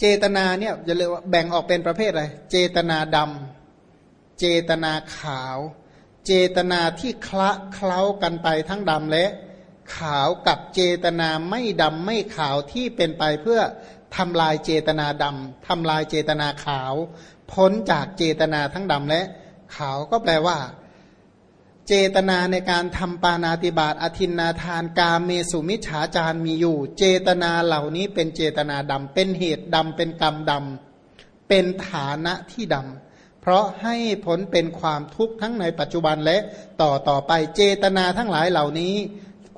เจตนาเนี่ยจะเรียกว่าแบ่งออกเป็นประเภทอะไร เจตนาดำ เจตนาขาว เจตนาที่คละเคล้ากันไปทั้งดำและขาวกับเจตนาไม่ดำไม่ขาวที่เป็นไปเพื่อทำลายเจตนาดำทำลายเจตนาขาว พ้นจากเจตนาทั้งดำและขาวก็แปลว่า เจตนาในการทำปานาติบาตอธินนาทานกาเมสุมิฉาจารมีอยู่ เจตนาเหล่านี้เป็นเจตนาดำเป็นเหตุดำเป็นกรรมดำเป็นฐานะที่ดำเพราะให้ผลเป็นความทุกข์ทั้งในปัจจุบันและต่อต่อไปเจตนาทั้งหลายเหล่านี้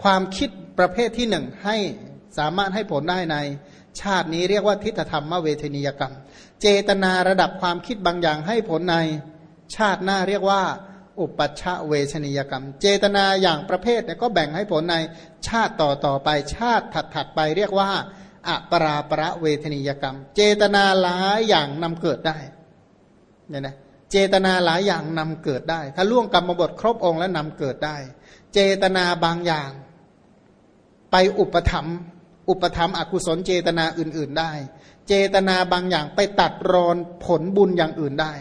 ความคิดประเภทที่หนึ่งให้สามารถให้ผลได้ใน ชาตินี้เรียกว่าทิฏฐธรรมเวทนียกรรม เจตนาระดับความคิดบางอย่างให้ผลในชาติหน้าเรียกว่า อุปัชชะเวชนียกรรม เจตนาอย่างประเภทเนี่ยก็แบ่งให้ผลในชาติต่อต่อไปชาติถัดถัดไปเรียกว่าอัปราประเวทนียกรรม เจตนาหลายอย่างนำเกิดได้เนี่ยนะเจตนาหลายอย่างนำเกิดได้ ถ้าล่วงกรรมบทครบองค์แล้วนำเกิดได้ เจตนาบางอย่าง ไปอุปธรรม อุปธรรมอกุศลเจตนาอื่น ๆได้ เจตนาบางอย่างไปตัดรอนผลบุญอย่างอื่นได้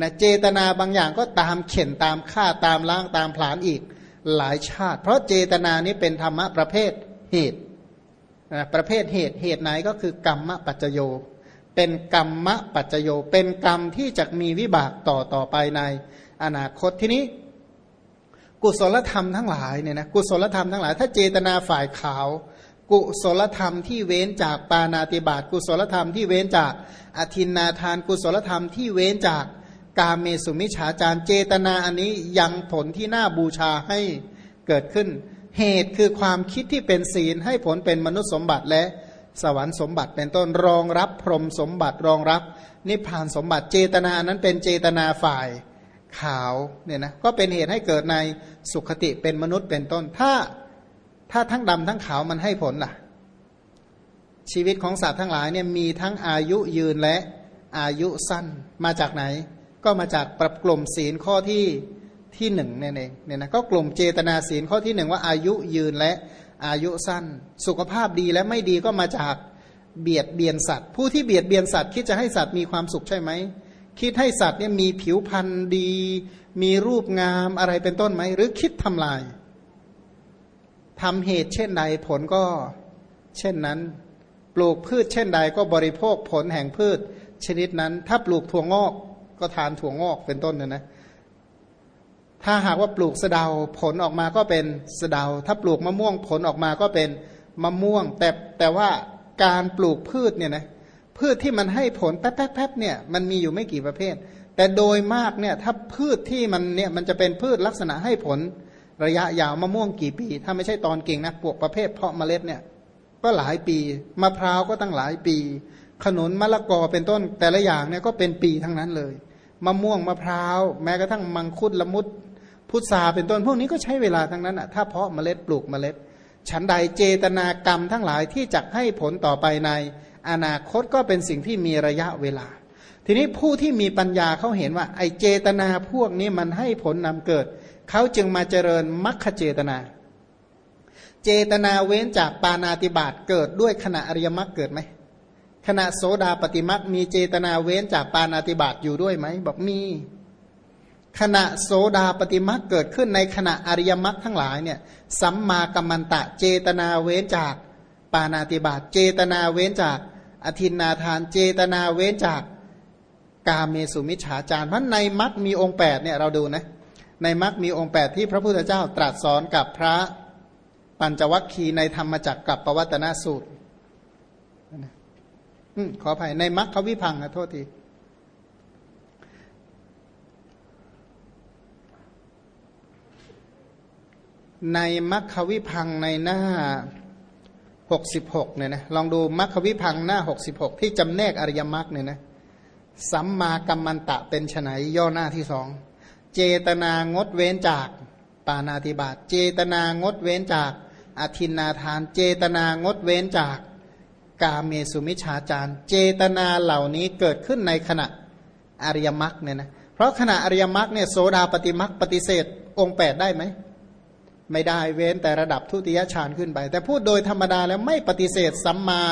นะเจตนาบางอย่างก็ตามเข็นตามฆ่าตามล้างตามผลาญอีกหลายชาติ เพราะเจตนานี้เป็นธรรมะประเภทเหตุนะประเภทเหตุเหตุไหนก็คือกรรมปัจจโย เป็นกรรมปัจจโย เป็นกรรมที่จะมีวิบากต่อต่อไปในอนาคตทีนี้ กุศลธรรมทั้งหลายเนี่ยนะกุศลธรรมทั้งหลาย ถ้าเจตนาฝ่ายขาว กุศลธรรมที่เว้นจากปานาติบาตกุศลธรรมที่เว้นจากอธินนาทาน กุศลธรรมที่เว้นจาก กาเมสุมิฉาจารเจตนาอันนี้ยังผลที่น่าบูชาให้เกิดขึ้น เหตุคือความคิดที่เป็นศีลให้ผลเป็นมนุษย์สมบัติและสวรรค์สมบัติเป็นต้นรองรับพรหมสมบัติรองรับ นิพพานสมบัติเจตนานั้นเป็นเจตนาฝ่ายขาวเนี่ยนะก็เป็นเหตุให้เกิดในสุขติเป็นมนุษย์เป็นต้น ถ้าถ้าทั้งดำทั้งขาวมันให้ผลล่ะ ชีวิตของสัตว์ทั้งหลายเนี่ยมีทั้งอายุยืนและอายุสั้นมาจากไหน ก็มาจากปรับกลุ่มศีลข้อที่ที่หนึ่งนั่นเองเนี่ยนะก็กลุ่มเจตนาศีลข้อที่หนึ่งว่าอายุยืนและอายุสั้น สุขภาพดีและไม่ดีก็มาจากเบียดเบียนสัตว์ ผู้ที่เบียดเบียนสัตว์ คิดจะให้สัตว์มีความสุขใช่ไหมคิดให้สัตว์เนี่ยมีผิวพรรณดี มีรูปงามอะไรเป็นต้นไหมหรือคิดทำลายทำเหตุเช่นใดผลก็ เช่นนั้น ปลูกพืชเช่นใดก็บริโภคผลแห่งพืชชนิดนั้น ถ้าปลูกถั่วงอก ก็ทานถั่วงอกเป็นต้นนะนะถ้าหากว่าปลูกสะเดาผลออกมาก็เป็นสะเดา ถ้าปลูกมะม่วงผลออกมาก็เป็นมะม่วง แต่แต่ว่าการปลูกพืชเนี่ยนะพืชที่มันให้ผลแป๊บๆเนี่ยมันมีอยู่ไม่กี่ประเภท แต่โดยมากเนี่ยถ้าพืชที่มันเนี่ยมันจะเป็นพืชลักษณะให้ผลระยะยาวมะม่วงกี่ปี ถ้าไม่ใช่ตอนเก่งนะปลูกประเภทเพาะเมล็ดเนี่ยก็หลายปีมะพร้าวก็ตั้งหลายปี ขนุนมะละกอเป็นต้นแต่ละอย่างเนี่ยก็เป็นปีทั้งนั้นเลย มะม่วงมะพร้าว แม้กระทั่งมังคุดละมุดพุทราเป็นต้นพวกนี้ก็ใช้เวลาทั้งนั้นอะถ้าเพาะเมล็ดปลูกเมล็ด ฉันใดเจตนากรรมทั้งหลายที่จะให้ผลต่อไปในอนาคตก็เป็นสิ่งที่มีระยะเวลา ทีนี้ผู้ที่มีปัญญาเขาเห็นว่า ไอเจตนาพวกนี้มันให้ผลนำเกิด เขาจึงมาเจริญมัคคเจตนา เจตนาเว้นจากปานาติบาตเกิดด้วยขณะอริยมรรคเกิดไหม ขณะโสดาปฏิมักมีเจตนาเว้นจากปานาติบาตอยู่ด้วยไหมบอกมี ขณะโสดาปฏิมักเกิดขึ้นในขณะอริยมรรคทั้งหลายเนี่ยสัมมากัมมันตะเจตนาเว้นจากปานาติบาตเจตนาเว้นจากอธินนาทานเจตนาเว้นจากกาเมสุมิฉาจารเพราะในมรรคมีองค์8เนี่ยเราดูนะในมรรคมีองค์8ที่พระพุทธเจ้าตรัสสอนกับพระปัญจวัคคีย์ในธรรมจักรกับปวัตนสูตร ขออภัยในมรรควิพังนะโทษทีในมรรควิพังในหน้าหกสิบหกเนี่ยนะลองดูมรรควิพังหน้าหกสิบหกที่จำแนกอริยมรรคเนี่ยนะสัมมากัมมันตะเป็นไนย่อหน้าที่สองเจตนางดเว้นจากปานาติบาตเจตนางดเว้นจากอธินนาทาน เจตนางดเว้นจาก กาเมสุมิชาจารเจตนาเหล่านี้เกิดขึ้นในขณะอริยมรรคเนี่ยนะเพราะขณะอริยมรรคเนี่ยโสดาปฏิมรรคปฏิเสธองค์แปดได้ไหมไม่ได้เว้นแต่ระดับทุติยฌานขึ้นไป แต่พูดโดยธรรมดาแล้วไม่ปฏิเสธสัมมา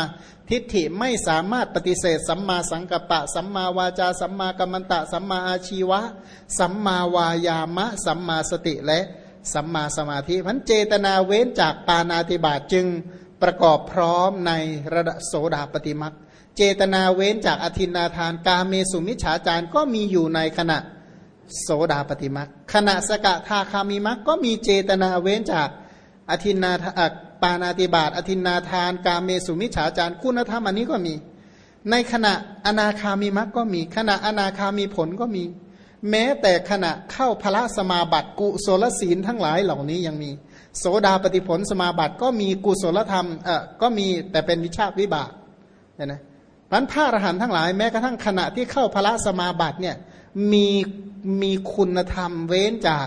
ทิฏฐิไม่สามารถปฏิเสธสัมมาสังกัปปะ สัมมาวาจา สัมมากัมมันตะ สัมมาอาชีวะ สัมมาวายามะ สัมมาสติและสัมมาสมาธิพันเจตนาเว้นจากปานาติบาตจึง ประกอบพร้อมในระดับโสดาปฏิมักเจตนาเว้นจากอธินาทานกาเมสุมิฉาจารก็มีอยู่ในขณะโสดาปฏิมักขณะสกทาคามิมักก็มีเจตนาเว้นจากอธินาปานาติบาตอธินาทาน กาเมสุมิฉาจารคุณธรรมอันนี้ก็มี ในขณะอนาคามิมักก็มี ขณะอนาคามีผลก็มี แม้แต่ขณะเข้าพระสมาบัติกุศลศีลทั้งหลายเหล่านี้ยังมี โสดาปฏิผลสมาบัติก็มีกุศลธรรมเออก็มีแต่เป็นวิชาวิบากเนี่ยนะพันพระอรหันต์ทั้งหลายแม้กระทั่งขณะที่เข้าพระสมาบัติเนี่ยมีมีคุณธรรมเว้นจาก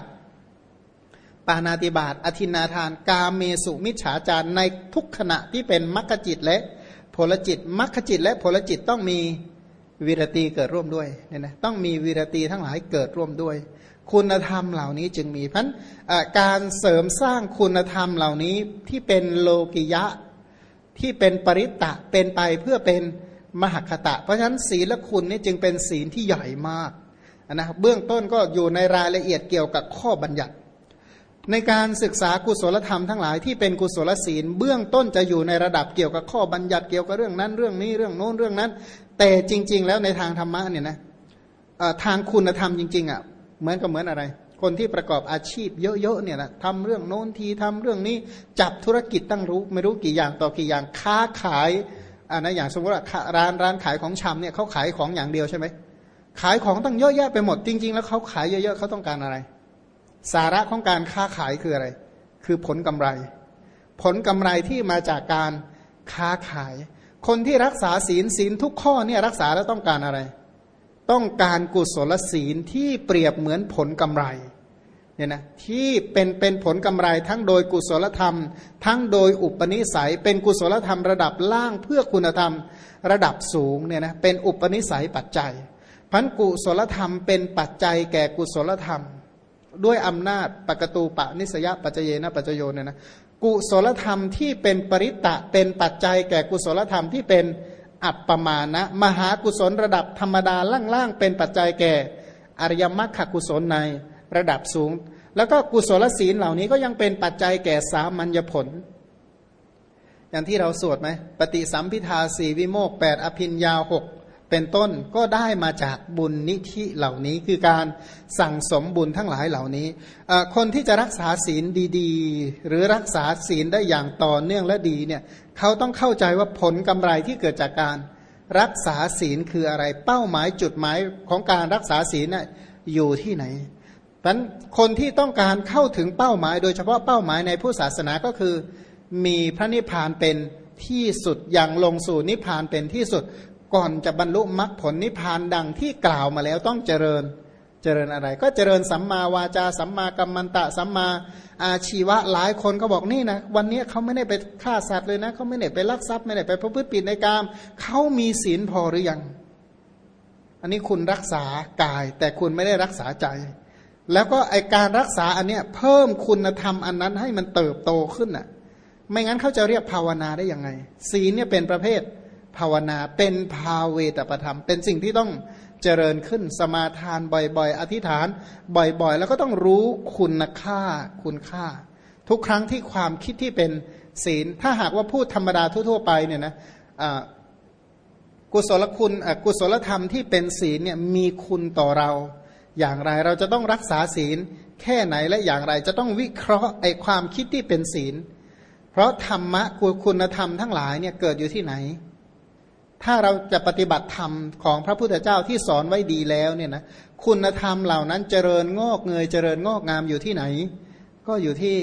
ปานาติบาตอธินาทาน กาเมสุมิจฉาจารในทุกขณะที่เป็นมรรคจิตและผลจิตมรรคจิตและผลจิตต้องมี วิรตีเกิดร่วมด้วยเนี่ยนะต้องมีวิรตีทั้งหลายเกิดร่วมด้วย คุณธรรมเหล่านี้จึงมีเพราะการเสริมสร้างคุณธรรมเหล่านี้ที่เป็นโลกิยะที่เป็นปริตตะเป็นไปเพื่อเป็นมหคตะ เพราะฉะนั้นศีลคุณนี่จึงเป็นศีลที่ใหญ่มากนะเบื้องต้นก็อยู่ในรายละเอียดเกี่ยวกับข้อบัญญัติ ในการศึกษากุศลธรรมทั้งหลายที่เป็นกุศลศีล เบื้องต้นจะอยู่ในระดับเกี่ยวกับข้อบัญญัติเกี่ยวกับเรื่องนั้นเรื่องนี้เรื่องโน้นเรื่องนั้น แต่จริง ๆ แล้วในทางธรรมะเนี่ยนะทางคุณธรรมจริงๆอะเหมือนกับเหมือนอะไร คนที่ประกอบอาชีพเยอะๆเนี่ยนะทำเรื่องโน้นทีทำเรื่องนี้จับธุรกิจตั้งรู้ ไม่รู้กี่อย่างต่อกี่อย่างค้าขายอันนะอย่างสมมติว่าร้านร้านขายของชำเนี่ยเขาขายของอย่างเดียวใช่ไหมขายของตั้งเยอะแยะไปหมดจริง ๆ แล้วเขาขายเยอะๆเขาต้องการอะไร สาระของการค้าขายคืออะไร คือผลกำไร ผลกำไรที่มาจากการค้าขาย คนที่รักษาศีลศีลทุกข้อเนี่ยรักษาแล้วต้องการอะไร ต้องการกุศลศีลที่เปรียบเหมือนผลกำไรเนี่ยนะที่เป็นเป็นผลกำไรทั้งโดยกุศลธรรม ทั้งโดยอุปนิสัย เป็นกุศลธรรมระดับล่างเพื่อคุณธรรมระดับสูงเนี่ยนะเป็นอุปนิสัยปัจจัยพันกุศลธรรมเป็นปัจจัยแก่กุศลธรรม ด้วยอำนาจปกตูปะนิสยปัจเจเยนะปัจโยเนี่ยนะกุศลธรรมที่เป็นปริตตะเป็นปัจจัยแก่กุศลธรรมที่เป็นอัปปมานะ มหากุศลระดับธรรมดาล่างๆเป็นปัจจัยแก่อริยมรรคกุศลในระดับสูง แล้วก็กุศลศีลเหล่านี้ก็ยังเป็นปัจจัยแก่สามัญญผล อย่างที่เราสวดไหมปฏิสัมพิทาสีวิโมกแปดอภินยาหก เป็นต้นก็ได้มาจากบุญนิธิเหล่านี้คือการสั่งสมบุญทั้งหลายเหล่านี้ คนที่จะรักษาศีลดีๆ หรือรักษาศีลได้อย่างต่อเนื่องและดีเนี่ยเขาต้องเข้าใจว่าผลกำไรที่เกิดจากการรักษาศีลคืออะไรเป้าหมายจุดหมายของการรักษาศีลน่ยอยู่ที่ไหนเพราะคนที่ต้องการเข้าถึงเป้าหมาย โดยเฉพาะเป้าหมายในผู้ศาสนาก็คือ มีพระนิพพานเป็นที่สุดอย่างลงสู่นิพพานเป็นที่สุด ก่อนจะบรรลุมรรคผลนิพพานดังที่กล่าวมาแล้วต้องเจริญเจริญอะไร ก็เจริญสัมมาวาจาสัมมากัมมันตะสัมมาอาชีวะหลายคนก็บอกนี่นะวันนี้เขาไม่ได้ไปฆ่าสัตว์เลยนะเขาไม่ได้ไปลักทรัพย์ไม่ได้ไปพระพฤติผิดในกามเขามีศีลพอหรือยัง อันนี้คุณรักษากาย แต่คุณไม่ได้รักษาใจ แล้วก็ไอการรักษาอันเนี้ยเพิ่มคุณธรรมอันนั้นให้มันเติบโตขึ้นอะ ไม่งั้นเขาจะเรียกภาวนาได้ยังไง ศีลเนี่ยเป็นประเภท ภาวนาเป็นภาเวตประธรรม เป็นสิ่งที่ต้องเจริญขึ้นสมาทานบ่อยๆ อธิษฐานบ่อยๆ แล้วก็ต้องรู้คุณค่าคุณค่า ทุกครั้งที่ความคิดที่เป็นศีล ถ้าหากว่าพูดธรรมดาทั่วๆ ไปเนี่ยนะกุศลคุณกุศลธรรมที่เป็นศีลเนี่ยมีคุณต่อเรา อย่างไรเราจะต้องรักษาศีลแค่ไหนและอย่างไรจะต้องวิเคราะห์ไอความคิดที่เป็นศีล เพราะธรรมะคุณธรรมทั้งหลายเนี่ยเกิดอยู่ที่ไหน ถ้าเราจะปฏิบัติธรรมของพระพุทธเจ้าที่สอนไว้ดีแล้วเนี่ยนะคุณธรรมเหล่านั้นเจริญงอกเงยเจริญงอกงามอยู่ที่ไหน ก็อยู่ที่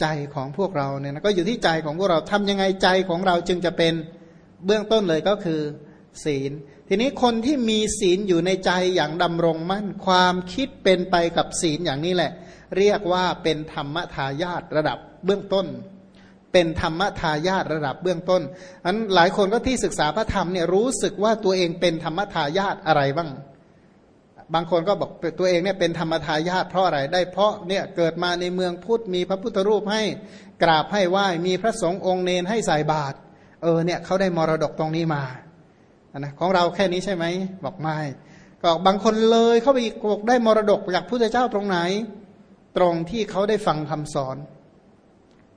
ใจของพวกเราเนี่ยนะก็อยู่ที่ใจของพวกเราทำยังไงใจของเราจึงจะเป็นเบื้องต้นเลยก็คือ ศีล ทีนี้คนที่มีศีลอยู่ในใจอย่างดำรงมั่นความคิดเป็นไปกับศีลอย่างนี้แหละ เรียกว่าเป็นธรรมทายาทระดับเบื้องต้น เป็นธรรมทายาทระดับเบื้องต้นอันหลายคนก็ที่ศึกษาพระธรรมเนี่ยรู้สึกว่าตัวเองเป็นธรรมทายาทอะไรบ้าง บางคนก็บอกตัวเองเนี่ยเป็นธรรมทายาทเพราะอะไรได้เพราะเนี่ยเกิดมาในเมืองพุทธมีพระพุทธรูปให้กราบให้ไหว้มีพระสงฆ์องค์เนนให้ใส่บาตรเออเนี่ยเขาได้มรดกตรงนี้มานะของเราแค่นี้ใช่ไหมบอกไม่ก็บางคนเลยเข้าไปอีกบอกได้มรดกจากพุทธเจ้าตรงไหน ตรงที่เขาได้ฟังคำสอน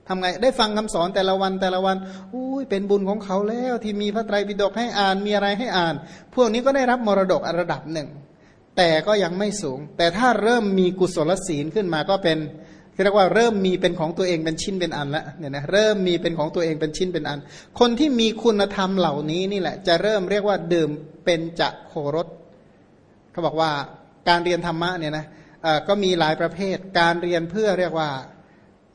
ทำไงได้ฟังคำสอนแต่ละวันแต่ละวันอุ้ยเป็นบุญของเขาแล้วที่มีพระไตรปิฎกให้อ่านมีอะไรให้อ่าน พวกนี้ก็ได้รับมรดกระดับหนึ่ง แต่ก็ยังไม่สูง แต่ถ้าเริ่มมีกุศลศีลขึ้นมาก็เป็นเรียกว่าเริ่มมีเป็นของตัวเองเป็นชิ้นเป็นอันแล้วเนี่ยนะเริ่มมีเป็นของตัวเองเป็นชิ้นเป็นอัน คนที่มีคุณธรรมเหล่านี้นี่แหละ จะเริ่มเรียกว่าดื่มเป็นจะโครสเขาบอกว่าการเรียนธรรมะเนี่ยนะก็มีหลายประเภท การเรียนเพื่อเรียกว่า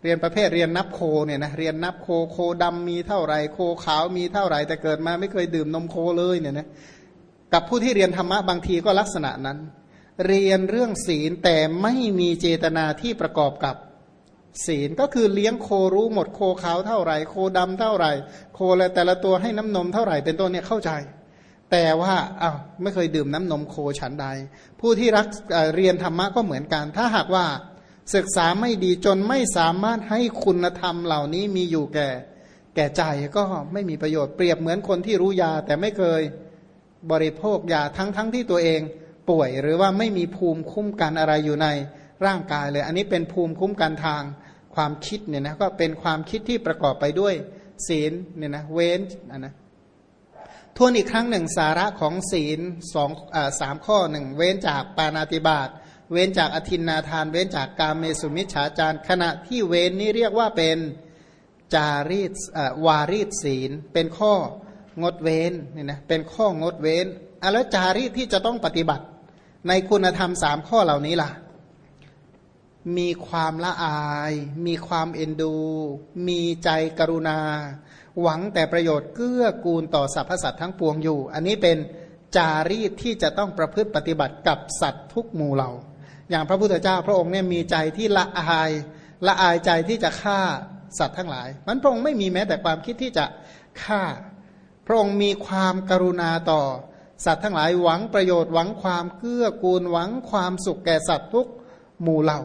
เรียนประเภทเรียนนับโคเนี่ยนะเรียนนับโคโคดำมีเท่าไหร่โคขาวมีเท่าไหร่แต่เกิดมาไม่เคยดื่มนมโคเลยเนี่ยนะกับผู้ที่เรียนธรรมะบางทีก็ลักษณะนั้น เรียนเรื่องศีลแต่ไม่มีเจตนาที่ประกอบกับศีลก็คือเลี้ยงโครู้หมดโคขาวเท่าไหร่ โคดำเท่าไหร่ โคและแต่ละตัวให้น้ำนมเท่าไหร่เป็นต้นเนี่ยเข้าใจ แต่ว่าอ้าวไม่เคยดื่มน้ำนมโคฉันใด ผู้ที่รักเรียนธรรมะก็เหมือนกัน ถ้าหากว่า ศึกษาไม่ดีจนไม่สามารถให้คุณธรรมเหล่านี้มีอยู่แก่ แก่ใจก็ไม่มีประโยชน์เปรียบเหมือนคนที่รู้ยาแต่ไม่เคยบริโภคยาทั้งทั้งที่ตัวเองป่วยหรือว่าไม่มีภูมิคุ้มกันอะไรอยู่ในร่างกายเลย อันนี้เป็นภูมิคุ้มกันทางความคิดเนี่ยนะก็เป็นความคิดที่ประกอบไปด้วยศีลเนี่ยนะเว้นนะทวนอีกครั้งหนึ่งสาระของศีลสองอสามข้อหนึ่งเว้นจากปานาติบาต เว้นจากอธินนาทาน เว้นจากการเมสุมิชฌาจารขณะที่เว้นนี้เรียกว่าเป็นจารีตวารีตศีล เป็นข้องดเว้นเนี่ยนะเป็นข้องดเว้นอแล้วจารีตที่จะต้องปฏิบัติ ในคุณธรรมสามข้อเหล่านี้ล่ะ มีความละอาย มีความเอ็นดู มีใจกรุณา หวังแต่ประโยชน์เกื้อกูลต่อสรรพสัตว์ทั้งปวงอยู่ อันนี้เป็นจารีตที่จะต้องประพฤติปฏิบัติกับสัตว์ทุกหมู่เหล่า อย่างพระพุทธเจ้าพระองค์เนี่ยมีใจที่ละอายละอายใจที่จะฆ่าสัตว์ทั้งหลาย มันพระองค์ไม่มีแม้แต่ความคิดที่จะฆ่า พระองค์มีความกรุณาต่อ สัตว์ทั้งหลายหวังประโยชน์หวังความเกื้อกูลหวังความสุขแก่สัตว์ทุกหมู่เหล่า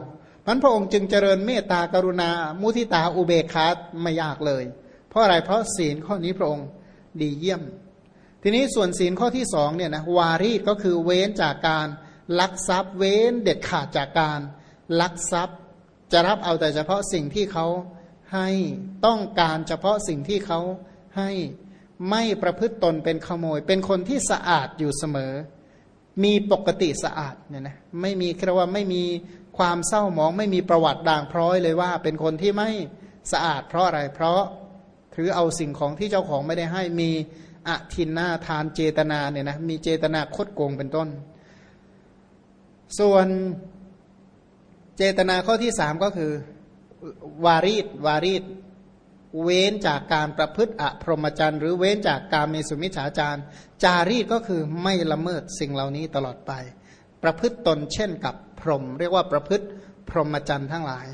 มันพระองค์จึงเจริญเมตตากรุณา มุทิตาอุเบกขาไม่ยากเลย เพราะอะไรเพราะศีลข้อนี้พระองค์ดีเยี่ยม ทีนี้ส่วนศีลข้อที่สองเนี่ยนะวารีก็คือเว้นจากการ ลักทรัพย์เว้นเด็ดขาดจากการลักทรัพย์จะรับเอาแต่เฉพาะสิ่งที่เขาให้ต้องการเฉพาะสิ่งที่เขาให้ไม่ประพฤติตนเป็นขโมย เป็นคนที่สะอาดอยู่เสมอ มีปกติสะอาดเนี่ยนะไม่มีเรียกว่าไม่มีความเศร้าหมองไม่มีประวัติด่างพร้อยเลยว่า เป็นคนที่ไม่สะอาดเพราะอะไรเพราะถือเอาสิ่งของที่เจ้าของไม่ได้ให้มีอทินนาทานเจตนาเนี่ยนะมีเจตนาคดโกงเป็นต้น ส่วนเจตนาข้อที่สามก็คือ วารีตวารีตเว้นจากการประพฤติอพรหมจรรย์หรือเว้นจากการมีสุมิจฉาจารจารีตก็คือไม่ละเมิดสิ่งเหล่านี้ตลอดไป ประพฤติตนเช่นกับพรหมเรียกว่าประพฤติพรหมจรรย์ทั้งหลาย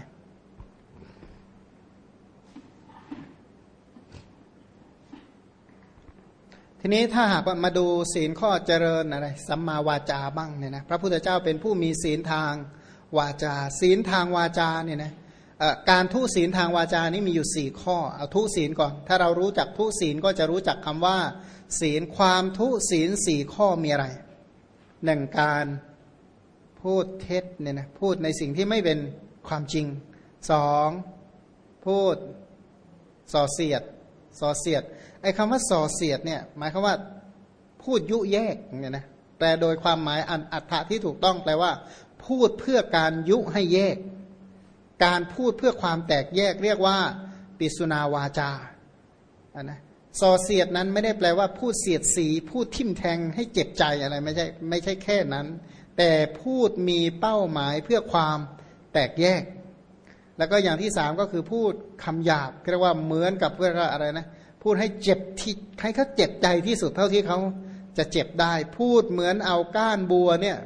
ทีนี้ถ้าหากว่ามาดูศีลข้อเจริญอะไรสัมมาวาจาบ้างเนี่ยนะพระพุทธเจ้าเป็นผู้มีศีลทางวาจา ศีลทางวาจาเนี่ยนะการทุศีลทางวาจานี่มีอยู่สี่ข้อเอาทุศีลก่อน ถ้าเรารู้จักทุศีลก็จะรู้จักคำว่า ศีลความทุศีลสี่ข้อมีอะไรหนึ่งการพูดเท็จเนี่ยนะพูดในสิ่งที่ไม่เป็นความจริงสองพูดส่อเสียดส่อเสียด ไอ้คำว่าส่อเสียดเนี่ยหมายความว่าพูดยุแยกเนี่ยนะแปลโดยความหมายอันอัตถะที่ถูกต้องแปลว่า พูดเพื่อการยุให้แยก การพูดเพื่อความแตกแยกเรียกว่า ปิสุนาวาจาอันนะส่อเสียดนั้นไม่ได้แปลว่าพูดเสียดสี พูดทิ่มแทงให้เจ็บใจอะไรไม่ใช่ไม่ใช่แค่นั้น แต่พูดมีเป้าหมายเพื่อความแตกแยก แล้วก็อย่างที่สามก็คือพูดคำหยาบเรียกว่าเหมือนกับเพื่ออะไรนะ พูดให้เจ็บที่ให้เขาเจ็บใจที่สุดเท่าที่เขาจะเจ็บได้ พูดเหมือนเอาก้านบัวเนี่ย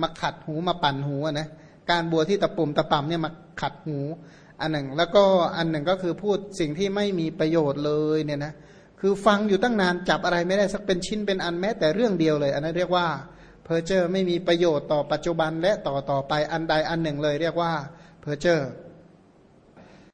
มาขัดหูมาปั่นหูนะก้านบัวที่ตะปุ่มตะป่ำเนี่ยมาขัดหู อันหนึ่ง แล้วก็อันหนึ่งก็คือพูดสิ่งที่ไม่มีประโยชน์เลยเนี่ยนะคือฟังอยู่ตั้งนานจับอะไรไม่ได้สักเป็นชิ้นเป็นอันแม้แต่เรื่องเดียวเลย อันนั้นเรียกว่าเพอร์เจอร์ไม่มีประโยชน์ต่อปัจจุบันและต่อต่อไปอันใดอันหนึ่งเลย เรียกว่าเพอร์เจอร์